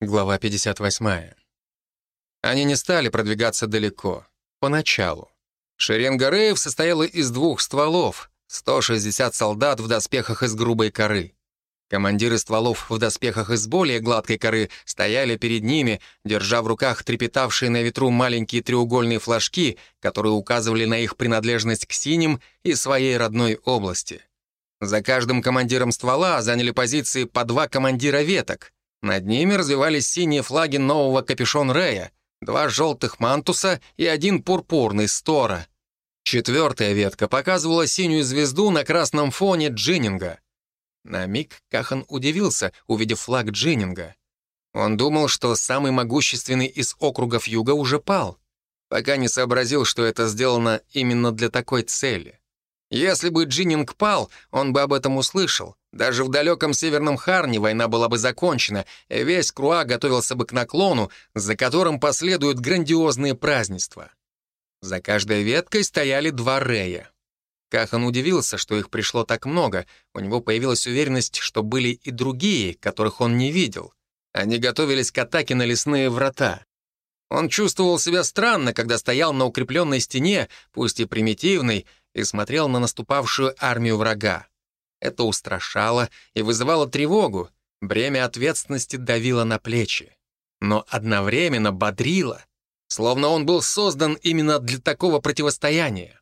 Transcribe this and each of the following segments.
Глава 58. Они не стали продвигаться далеко. Поначалу. Шеренга Реев состояла из двух стволов, 160 солдат в доспехах из грубой коры. Командиры стволов в доспехах из более гладкой коры стояли перед ними, держа в руках трепетавшие на ветру маленькие треугольные флажки, которые указывали на их принадлежность к синим и своей родной области. За каждым командиром ствола заняли позиции по два командира веток — над ними развивались синие флаги нового капюшон Рея, два желтых мантуса и один пурпурный стора. Четвертая ветка показывала синюю звезду на красном фоне Джиннинга. На миг Кахан удивился, увидев флаг Джиннинга. Он думал, что самый могущественный из округов Юга уже пал, пока не сообразил, что это сделано именно для такой цели. Если бы Джиннинг пал, он бы об этом услышал, даже в далеком Северном Харне война была бы закончена, и весь Круа готовился бы к наклону, за которым последуют грандиозные празднества. За каждой веткой стояли два Рея. Кахан удивился, что их пришло так много, у него появилась уверенность, что были и другие, которых он не видел. Они готовились к атаке на лесные врата. Он чувствовал себя странно, когда стоял на укрепленной стене, пусть и примитивной, и смотрел на наступавшую армию врага. Это устрашало и вызывало тревогу, бремя ответственности давило на плечи. Но одновременно бодрило, словно он был создан именно для такого противостояния.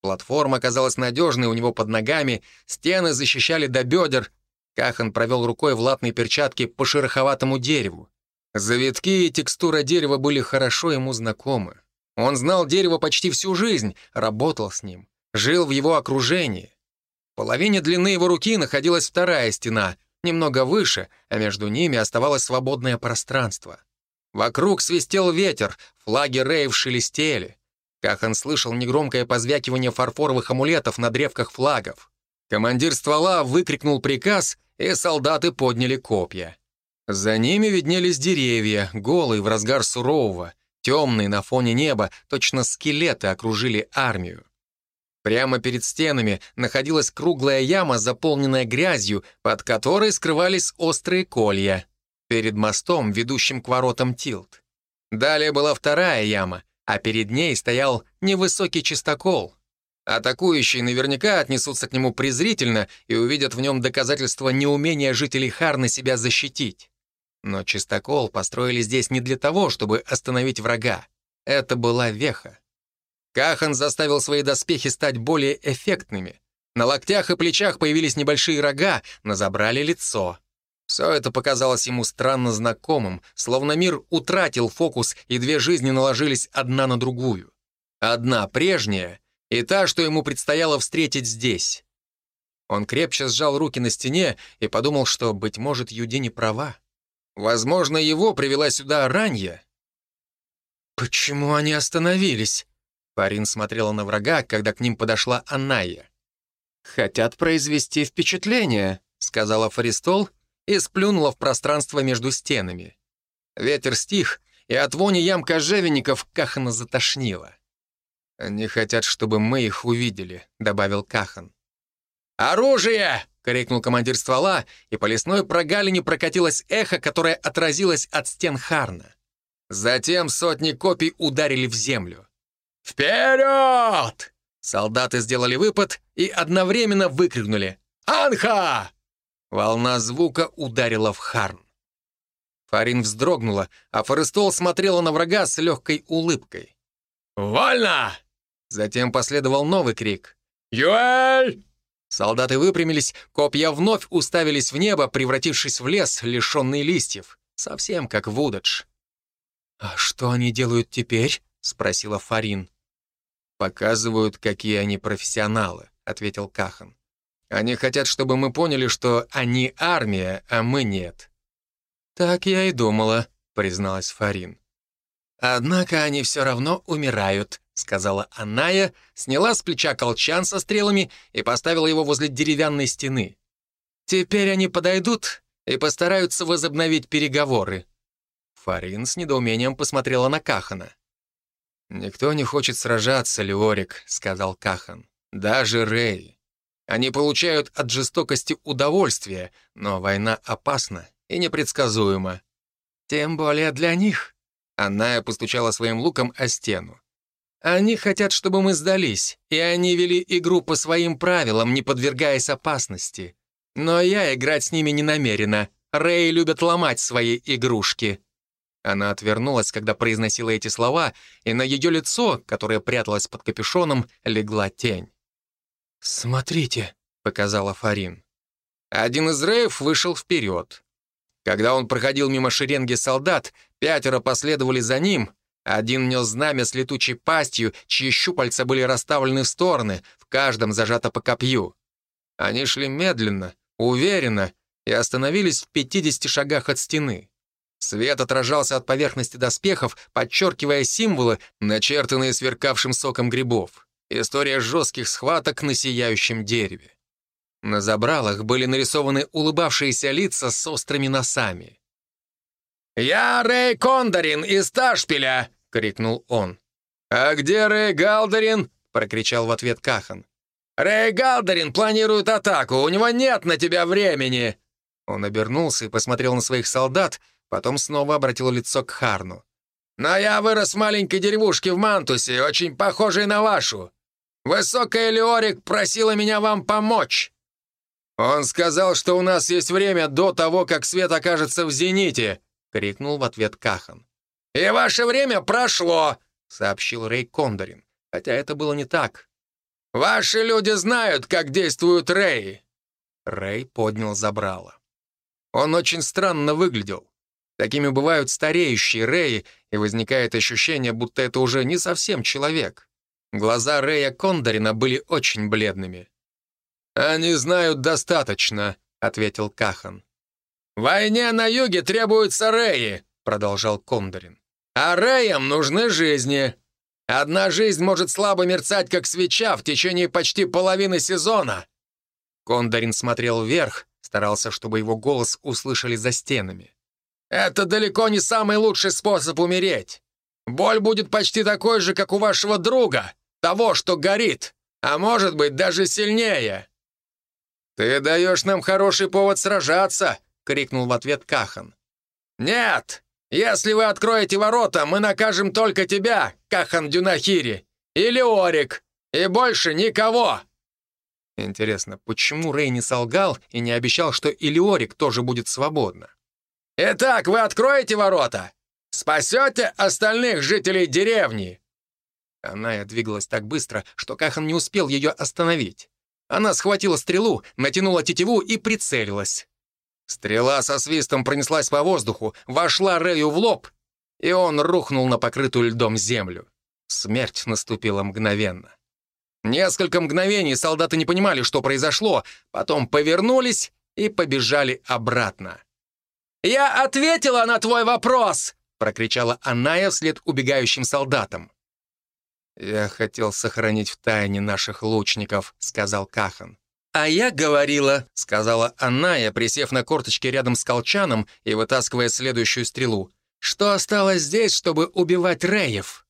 Платформа оказалась надежной у него под ногами, стены защищали до бедер. Кахан провел рукой в латной перчатке по шероховатому дереву. Завитки и текстура дерева были хорошо ему знакомы. Он знал дерево почти всю жизнь, работал с ним, жил в его окружении половине длины его руки находилась вторая стена, немного выше, а между ними оставалось свободное пространство. Вокруг свистел ветер, флаги рейв шелестели. Кахан слышал негромкое позвякивание фарфоровых амулетов на древках флагов. Командир ствола выкрикнул приказ, и солдаты подняли копья. За ними виднелись деревья, голые в разгар сурового, темные на фоне неба, точно скелеты окружили армию. Прямо перед стенами находилась круглая яма, заполненная грязью, под которой скрывались острые колья. Перед мостом, ведущим к воротам Тилт. Далее была вторая яма, а перед ней стоял невысокий чистокол. Атакующие наверняка отнесутся к нему презрительно и увидят в нем доказательство неумения жителей Харны себя защитить. Но чистокол построили здесь не для того, чтобы остановить врага. Это была веха. Кахан заставил свои доспехи стать более эффектными. На локтях и плечах появились небольшие рога, но забрали лицо. Все это показалось ему странно знакомым, словно мир утратил фокус, и две жизни наложились одна на другую. Одна прежняя и та, что ему предстояло встретить здесь. Он крепче сжал руки на стене и подумал, что, быть может, Юди не права. Возможно, его привела сюда ранья. «Почему они остановились?» Фарин смотрела на врага, когда к ним подошла Аная. «Хотят произвести впечатление», — сказала Фаристол и сплюнула в пространство между стенами. Ветер стих, и от вони ям кожевенников Кахана затошнило. «Они хотят, чтобы мы их увидели», — добавил Кахан. «Оружие!» — крикнул командир ствола, и по лесной прогалине прокатилось эхо, которое отразилось от стен Харна. Затем сотни копий ударили в землю. «Вперед!» Солдаты сделали выпад и одновременно выкрикнули «Анха!». Волна звука ударила в Харн. Фарин вздрогнула, а Форестол смотрела на врага с легкой улыбкой. «Вольно!» Затем последовал новый крик. «Юэль!» Солдаты выпрямились, копья вновь уставились в небо, превратившись в лес, лишенный листьев, совсем как Вудадж. «А что они делают теперь?» — спросила Фарин. «Показывают, какие они профессионалы», — ответил Кахан. «Они хотят, чтобы мы поняли, что они армия, а мы нет». «Так я и думала», — призналась Фарин. «Однако они все равно умирают», — сказала Аная, сняла с плеча колчан со стрелами и поставила его возле деревянной стены. «Теперь они подойдут и постараются возобновить переговоры». Фарин с недоумением посмотрела на Кахана. «Никто не хочет сражаться, Леорик», — сказал Кахан. «Даже Рэй. Они получают от жестокости удовольствие, но война опасна и непредсказуема. Тем более для них. Она постучала своим луком о стену. Они хотят, чтобы мы сдались, и они вели игру по своим правилам, не подвергаясь опасности. Но я играть с ними не намерена. Рэй любят ломать свои игрушки». Она отвернулась, когда произносила эти слова, и на ее лицо, которое пряталось под капюшоном, легла тень. «Смотрите», — показала Фарин. Один из Рэев вышел вперед. Когда он проходил мимо шеренги солдат, пятеро последовали за ним, один нес знамя с летучей пастью, чьи щупальца были расставлены в стороны, в каждом зажато по копью. Они шли медленно, уверенно и остановились в 50 шагах от стены. Свет отражался от поверхности доспехов, подчеркивая символы, начертанные сверкавшим соком грибов. История жестких схваток на сияющем дереве. На забралах были нарисованы улыбавшиеся лица с острыми носами. «Я Рэй Кондорин из Ташпиля!» — крикнул он. «А где Рэй Галдерин?» — прокричал в ответ Кахан. «Рэй Галдерин планирует атаку, у него нет на тебя времени!» Он обернулся и посмотрел на своих солдат, потом снова обратил лицо к Харну. «Но я вырос в маленькой деревушке в Мантусе, очень похожей на вашу. Высокая Леорик просила меня вам помочь. Он сказал, что у нас есть время до того, как свет окажется в зените», — крикнул в ответ Кахан. «И ваше время прошло», — сообщил Рэй Кондорин, хотя это было не так. «Ваши люди знают, как действуют Рэй». Рэй поднял забрало. Он очень странно выглядел. Такими бывают стареющие Рэи, и возникает ощущение, будто это уже не совсем человек. Глаза Рэя Кондорина были очень бледными. «Они знают достаточно», — ответил Кахан. «Войне на юге требуются Рэи», — продолжал Кондорин. «А Рэям нужны жизни. Одна жизнь может слабо мерцать, как свеча, в течение почти половины сезона». Кондорин смотрел вверх, старался, чтобы его голос услышали за стенами. «Это далеко не самый лучший способ умереть. Боль будет почти такой же, как у вашего друга, того, что горит, а может быть, даже сильнее». «Ты даешь нам хороший повод сражаться», — крикнул в ответ Кахан. «Нет! Если вы откроете ворота, мы накажем только тебя, Кахан Дюнахири, или Орик, и больше никого!» Интересно, почему Рэй не солгал и не обещал, что Илиорик тоже будет свободна? «Итак, вы откроете ворота? Спасете остальных жителей деревни?» Она двигалась так быстро, что Кахан не успел ее остановить. Она схватила стрелу, натянула тетиву и прицелилась. Стрела со свистом пронеслась по воздуху, вошла Рэю в лоб, и он рухнул на покрытую льдом землю. Смерть наступила мгновенно. Несколько мгновений солдаты не понимали, что произошло, потом повернулись и побежали обратно. «Я ответила на твой вопрос!» — прокричала Аная вслед убегающим солдатам. «Я хотел сохранить в тайне наших лучников», — сказал Кахан. «А я говорила», — сказала Аная, присев на корточки рядом с колчаном и вытаскивая следующую стрелу, «что осталось здесь, чтобы убивать Реев».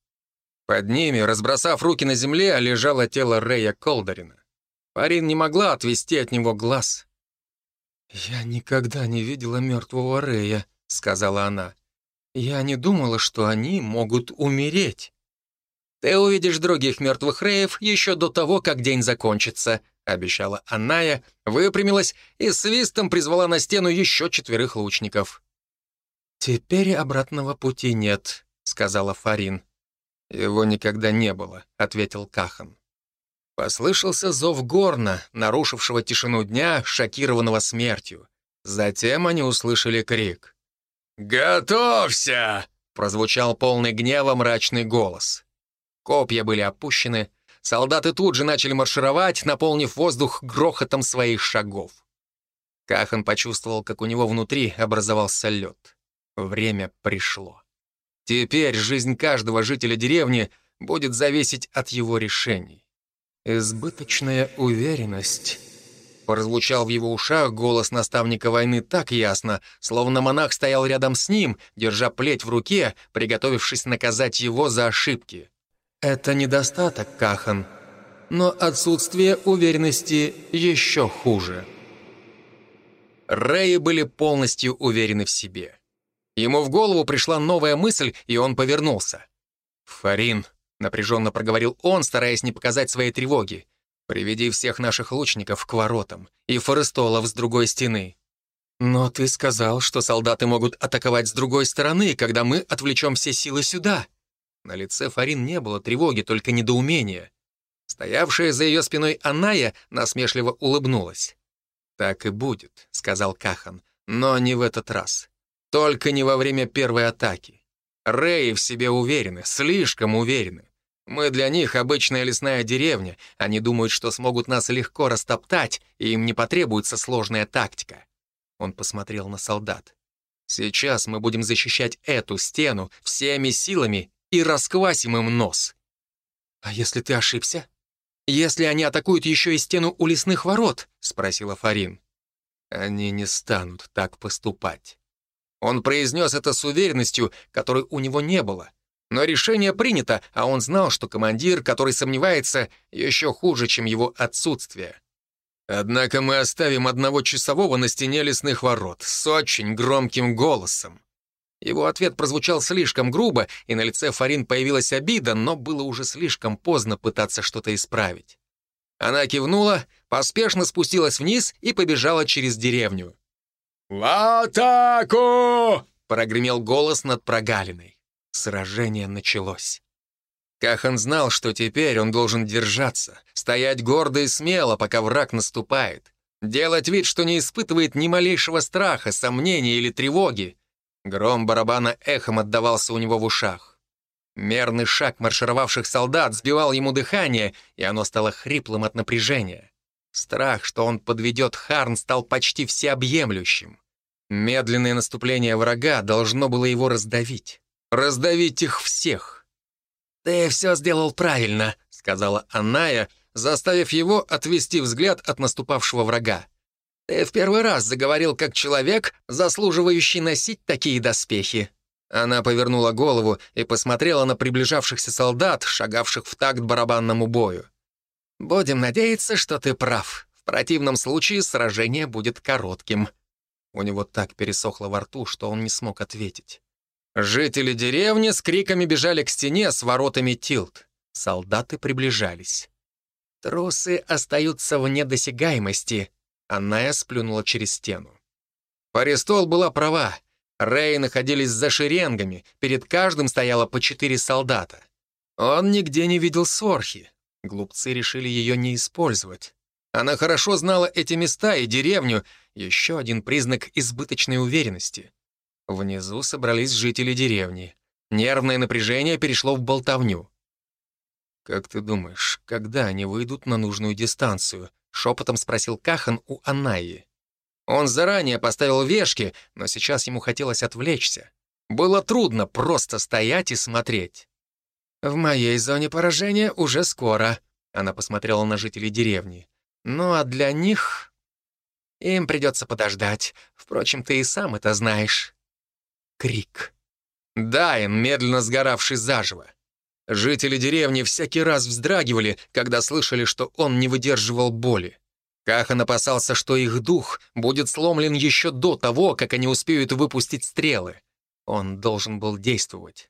Под ними, разбросав руки на земле, лежало тело Рея Колдорина. Парин не могла отвести от него глаз. «Я никогда не видела мертвого Рея», — сказала она. «Я не думала, что они могут умереть». «Ты увидишь других мертвых Реев еще до того, как день закончится», — обещала Аная, выпрямилась и свистом призвала на стену еще четверых лучников. «Теперь обратного пути нет», — сказала Фарин. «Его никогда не было», — ответил Кахан. Послышался зов горна, нарушившего тишину дня, шокированного смертью. Затем они услышали крик. «Готовься!» — прозвучал полный гнева мрачный голос. Копья были опущены, солдаты тут же начали маршировать, наполнив воздух грохотом своих шагов. Кахан почувствовал, как у него внутри образовался лед. Время пришло. Теперь жизнь каждого жителя деревни будет зависеть от его решений. «Избыточная уверенность», — прозвучал в его ушах голос наставника войны так ясно, словно монах стоял рядом с ним, держа плеть в руке, приготовившись наказать его за ошибки. Это недостаток, Кахан. Но отсутствие уверенности еще хуже. Рэи были полностью уверены в себе. Ему в голову пришла новая мысль, и он повернулся. «Фарин», — напряженно проговорил он, стараясь не показать своей тревоги, «приведи всех наших лучников к воротам и форестолов с другой стены». «Но ты сказал, что солдаты могут атаковать с другой стороны, когда мы отвлечем все силы сюда». На лице Фарин не было тревоги, только недоумения. Стоявшая за ее спиной Аная насмешливо улыбнулась. «Так и будет», — сказал Кахан, — «но не в этот раз. Только не во время первой атаки. Реи в себе уверены, слишком уверены. Мы для них обычная лесная деревня, они думают, что смогут нас легко растоптать, и им не потребуется сложная тактика». Он посмотрел на солдат. «Сейчас мы будем защищать эту стену всеми силами и расквасим им нос». «А если ты ошибся? Если они атакуют еще и стену у лесных ворот?» — спросила Фарин. «Они не станут так поступать». Он произнес это с уверенностью, которой у него не было. Но решение принято, а он знал, что командир, который сомневается, еще хуже, чем его отсутствие. Однако мы оставим одного часового на стене лесных ворот с очень громким голосом. Его ответ прозвучал слишком грубо, и на лице Фарин появилась обида, но было уже слишком поздно пытаться что-то исправить. Она кивнула, поспешно спустилась вниз и побежала через деревню. «В атаку!» — прогремел голос над прогалиной. Сражение началось. Кахан знал, что теперь он должен держаться, стоять гордо и смело, пока враг наступает, делать вид, что не испытывает ни малейшего страха, сомнения или тревоги. Гром барабана эхом отдавался у него в ушах. Мерный шаг маршировавших солдат сбивал ему дыхание, и оно стало хриплым от напряжения. Страх, что он подведет Харн, стал почти всеобъемлющим. Медленное наступление врага должно было его раздавить. Раздавить их всех. «Ты все сделал правильно», — сказала Аная, заставив его отвести взгляд от наступавшего врага. «Ты в первый раз заговорил как человек, заслуживающий носить такие доспехи». Она повернула голову и посмотрела на приближавшихся солдат, шагавших в такт барабанному бою. «Будем надеяться, что ты прав. В противном случае сражение будет коротким». У него так пересохло во рту, что он не смог ответить. Жители деревни с криками бежали к стене с воротами Тилт. Солдаты приближались. «Трусы остаются вне досягаемости», — Анная сплюнула через стену. Паристол была права. Рэй находились за шеренгами, перед каждым стояло по четыре солдата. Он нигде не видел Сорхи. Глупцы решили ее не использовать. Она хорошо знала эти места и деревню, еще один признак избыточной уверенности. Внизу собрались жители деревни. Нервное напряжение перешло в болтовню. «Как ты думаешь, когда они выйдут на нужную дистанцию?» — шепотом спросил Кахан у Анаи. Он заранее поставил вешки, но сейчас ему хотелось отвлечься. Было трудно просто стоять и смотреть. «В моей зоне поражения уже скоро», — она посмотрела на жителей деревни. «Ну а для них...» «Им придется подождать. Впрочем, ты и сам это знаешь». Крик. Дайн, медленно сгоравший заживо. Жители деревни всякий раз вздрагивали, когда слышали, что он не выдерживал боли. Кахан опасался, что их дух будет сломлен еще до того, как они успеют выпустить стрелы. Он должен был действовать.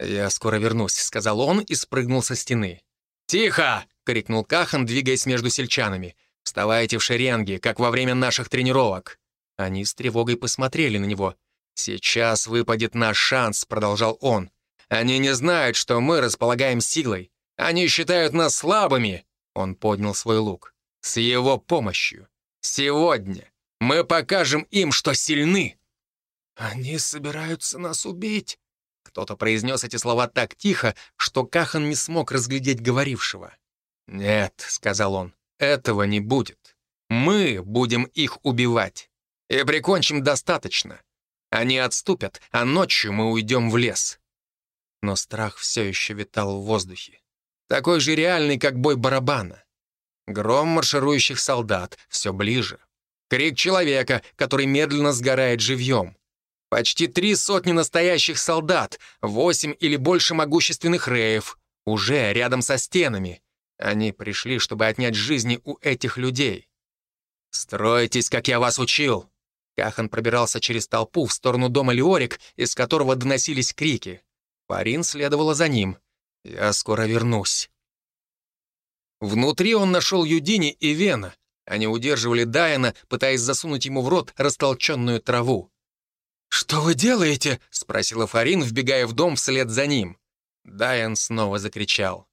«Я скоро вернусь», — сказал он и спрыгнул со стены. «Тихо!» — крикнул Кахан, двигаясь между сельчанами. «Вставайте в шеренги, как во время наших тренировок». Они с тревогой посмотрели на него. «Сейчас выпадет наш шанс», — продолжал он. «Они не знают, что мы располагаем силой. Они считают нас слабыми». Он поднял свой лук. «С его помощью. Сегодня мы покажем им, что сильны». «Они собираются нас убить», кто-то произнес эти слова так тихо, что Кахан не смог разглядеть говорившего. «Нет», — сказал он, — «этого не будет. Мы будем их убивать. И прикончим достаточно. Они отступят, а ночью мы уйдем в лес». Но страх все еще витал в воздухе. Такой же реальный, как бой барабана. Гром марширующих солдат все ближе. Крик человека, который медленно сгорает живьем. Почти три сотни настоящих солдат, восемь или больше могущественных реев, уже рядом со стенами. Они пришли, чтобы отнять жизни у этих людей. «Стройтесь, как я вас учил!» Кахан пробирался через толпу в сторону дома Леорик, из которого доносились крики. Парин следовала за ним. «Я скоро вернусь». Внутри он нашел Юдини и Вена. Они удерживали Дайана, пытаясь засунуть ему в рот растолченную траву. «Что вы делаете?» — спросила Фарин, вбегая в дом вслед за ним. Дайан снова закричал.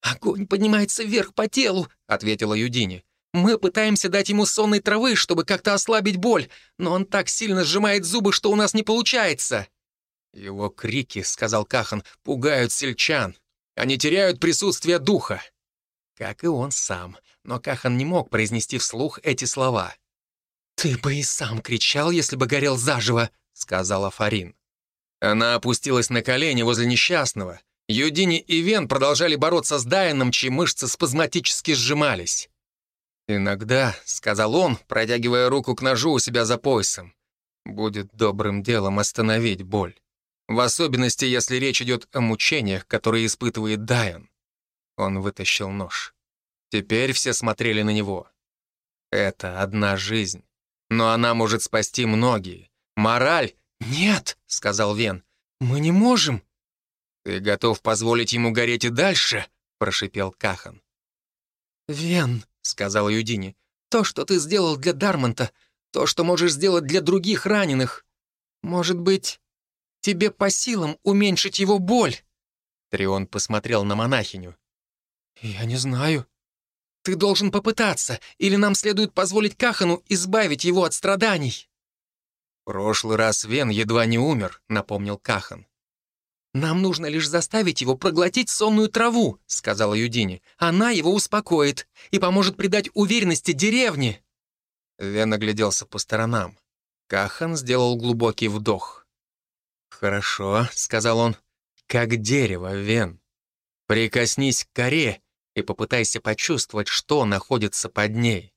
«Огонь поднимается вверх по телу», — ответила Юдини. Мы пытаемся дать ему сонной травы, чтобы как-то ослабить боль, но он так сильно сжимает зубы, что у нас не получается». «Его крики», — сказал Кахан, — «пугают сельчан. Они теряют присутствие духа». Как и он сам, но Кахан не мог произнести вслух эти слова. «Ты бы и сам кричал, если бы горел заживо», — сказала Фарин. Она опустилась на колени возле несчастного. Юдини и Вен продолжали бороться с Дайаном, чьи мышцы спазматически сжимались. «Иногда», — сказал он, протягивая руку к ножу у себя за поясом, «будет добрым делом остановить боль. В особенности, если речь идет о мучениях, которые испытывает Дайан». Он вытащил нож. Теперь все смотрели на него. Это одна жизнь. Но она может спасти многие. Мораль... «Нет», — сказал Вен, — «мы не можем». «Ты готов позволить ему гореть и дальше?» — прошипел Кахан. «Вен», — сказала Юдини. «То, что ты сделал для Дармонта, то, что можешь сделать для других раненых. Может быть, тебе по силам уменьшить его боль?» Трион посмотрел на монахиню. «Я не знаю. Ты должен попытаться, или нам следует позволить Кахану избавить его от страданий». «Прошлый раз Вен едва не умер», — напомнил Кахан. «Нам нужно лишь заставить его проглотить сонную траву», — сказала Юдини. «Она его успокоит и поможет придать уверенности деревне». Вен огляделся по сторонам. Кахан сделал глубокий вдох. «Хорошо», — сказал он, — «как дерево, Вен. Прикоснись к коре и попытайся почувствовать, что находится под ней».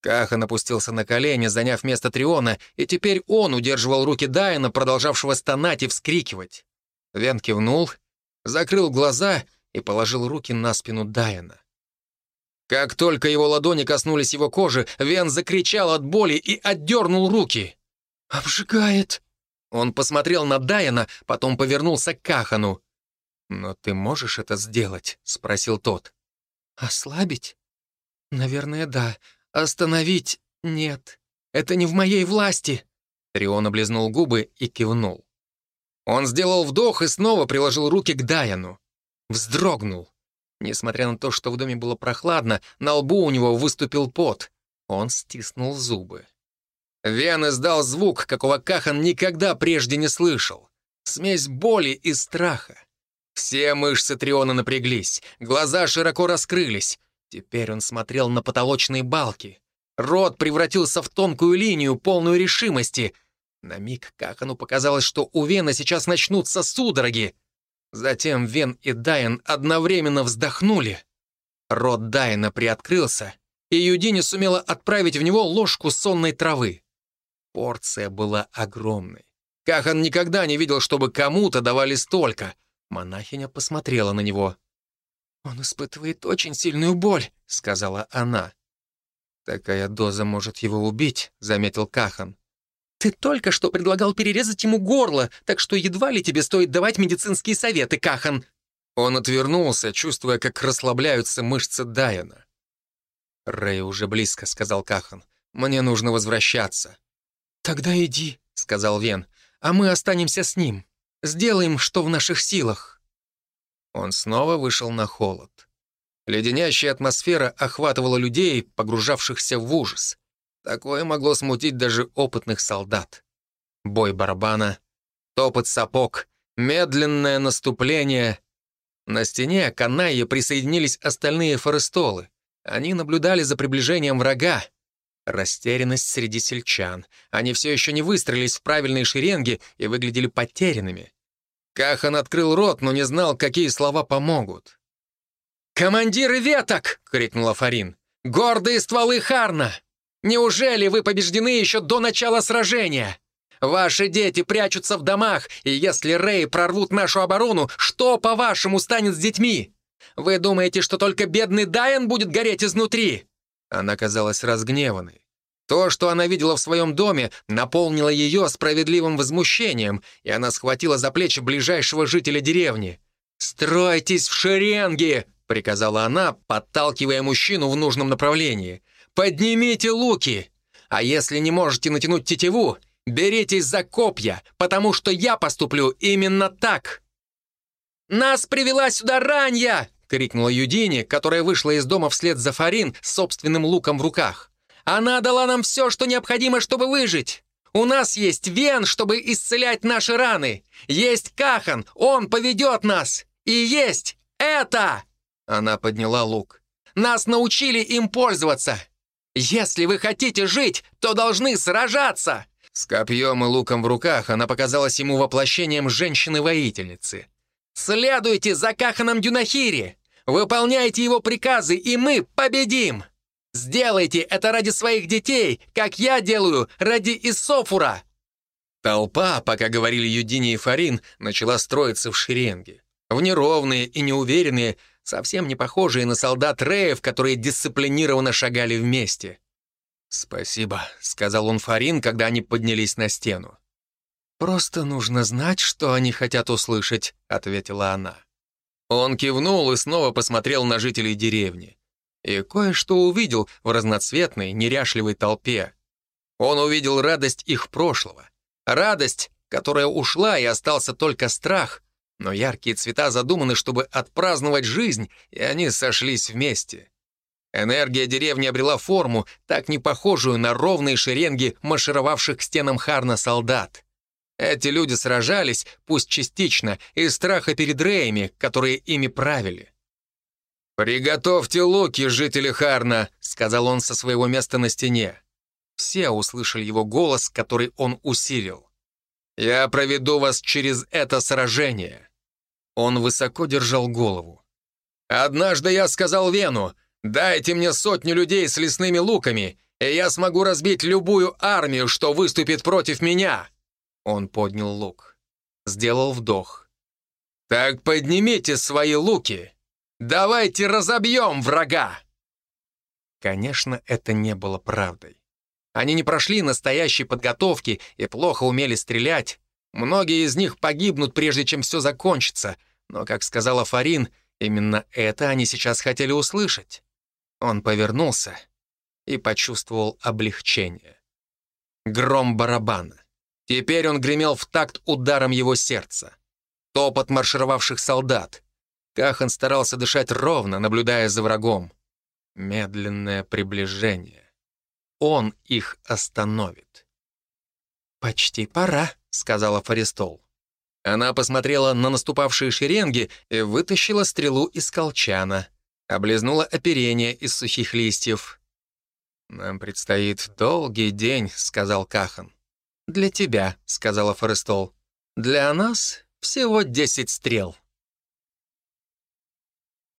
Кахан опустился на колени, заняв место Триона, и теперь он удерживал руки Дайана, продолжавшего стонать и вскрикивать. Вен кивнул, закрыл глаза и положил руки на спину Дайана. Как только его ладони коснулись его кожи, Вен закричал от боли и отдернул руки. «Обжигает!» Он посмотрел на Дайана, потом повернулся к Кахану. «Но ты можешь это сделать?» — спросил тот. «Ослабить? Наверное, да. Остановить? Нет. Это не в моей власти!» Трион облизнул губы и кивнул. Он сделал вдох и снова приложил руки к Даяну. Вздрогнул. Несмотря на то, что в доме было прохладно, на лбу у него выступил пот. Он стиснул зубы. Вен издал звук, какого Кахан никогда прежде не слышал. Смесь боли и страха. Все мышцы Триона напряглись, глаза широко раскрылись. Теперь он смотрел на потолочные балки. Рот превратился в тонкую линию, полную решимости — на миг Кахану показалось, что у Вена сейчас начнутся судороги. Затем Вен и Дайен одновременно вздохнули. Рот Дайена приоткрылся, и Юдини сумела отправить в него ложку сонной травы. Порция была огромной. Кахан никогда не видел, чтобы кому-то давали столько. Монахиня посмотрела на него. «Он испытывает очень сильную боль», — сказала она. «Такая доза может его убить», — заметил Кахан. «Ты только что предлагал перерезать ему горло, так что едва ли тебе стоит давать медицинские советы, Кахан». Он отвернулся, чувствуя, как расслабляются мышцы Дайана. «Рэй уже близко», — сказал Кахан. «Мне нужно возвращаться». «Тогда иди», — сказал Вен, — «а мы останемся с ним. Сделаем, что в наших силах». Он снова вышел на холод. Леденящая атмосфера охватывала людей, погружавшихся в ужас. Такое могло смутить даже опытных солдат. Бой барабана, топот сапог, медленное наступление. На стене к присоединились остальные форестолы. Они наблюдали за приближением врага. Растерянность среди сельчан. Они все еще не выстроились в правильные шеренги и выглядели потерянными. Кахан открыл рот, но не знал, какие слова помогут. «Командиры веток!» — крикнула Фарин. «Гордые стволы Харна! Неужели вы побеждены еще до начала сражения? Ваши дети прячутся в домах, и если Рэй прорвут нашу оборону, что, по-вашему, станет с детьми? Вы думаете, что только бедный Дайан будет гореть изнутри?» Она казалась разгневанной. То, что она видела в своем доме, наполнило ее справедливым возмущением, и она схватила за плечи ближайшего жителя деревни. «Стройтесь в шеренги!» — приказала она, подталкивая мужчину в нужном направлении. «Поднимите луки! А если не можете натянуть тетиву, беритесь за копья, потому что я поступлю именно так!» «Нас привела сюда ранья!» — крикнула Юдини, которая вышла из дома вслед за Фарин с собственным луком в руках. «Она дала нам все, что необходимо, чтобы выжить! У нас есть Вен, чтобы исцелять наши раны! Есть Кахан, он поведет нас! И есть это!» Она подняла лук. «Нас научили им пользоваться! Если вы хотите жить, то должны сражаться!» С копьем и луком в руках она показалась ему воплощением женщины-воительницы. «Следуйте за Каханом Дюнахири! Выполняйте его приказы, и мы победим! Сделайте это ради своих детей, как я делаю ради Исофура!» Толпа, пока говорили Юдини и Фарин, начала строиться в шеренге. В неровные и неуверенные, совсем не похожие на солдат Реев, которые дисциплинированно шагали вместе. «Спасибо», — сказал он Фарин, когда они поднялись на стену. «Просто нужно знать, что они хотят услышать», — ответила она. Он кивнул и снова посмотрел на жителей деревни. И кое-что увидел в разноцветной, неряшливой толпе. Он увидел радость их прошлого. Радость, которая ушла, и остался только страх. Но яркие цвета задуманы, чтобы отпраздновать жизнь, и они сошлись вместе. Энергия деревни обрела форму, так не похожую на ровные шеренги маршировавших к стенам Харна солдат. Эти люди сражались, пусть частично, из страха перед Реями, которые ими правили. «Приготовьте луки, жители Харна», — сказал он со своего места на стене. Все услышали его голос, который он усилил. «Я проведу вас через это сражение». Он высоко держал голову. «Однажды я сказал Вену, дайте мне сотню людей с лесными луками, и я смогу разбить любую армию, что выступит против меня». Он поднял лук. Сделал вдох. «Так поднимите свои луки! Давайте разобьем врага!» Конечно, это не было правдой. Они не прошли настоящей подготовки и плохо умели стрелять. Многие из них погибнут, прежде чем все закончится. Но, как сказала Фарин, именно это они сейчас хотели услышать. Он повернулся и почувствовал облегчение. Гром барабана. Теперь он гремел в такт ударом его сердца. Топот маршировавших солдат. Кахан старался дышать ровно, наблюдая за врагом. Медленное приближение. Он их остановит. «Почти пора», — сказала Фаристол. Она посмотрела на наступавшие шеренги и вытащила стрелу из колчана. Облизнула оперение из сухих листьев. «Нам предстоит долгий день», — сказал Кахан. «Для тебя», — сказала Форестол. «Для нас всего десять стрел».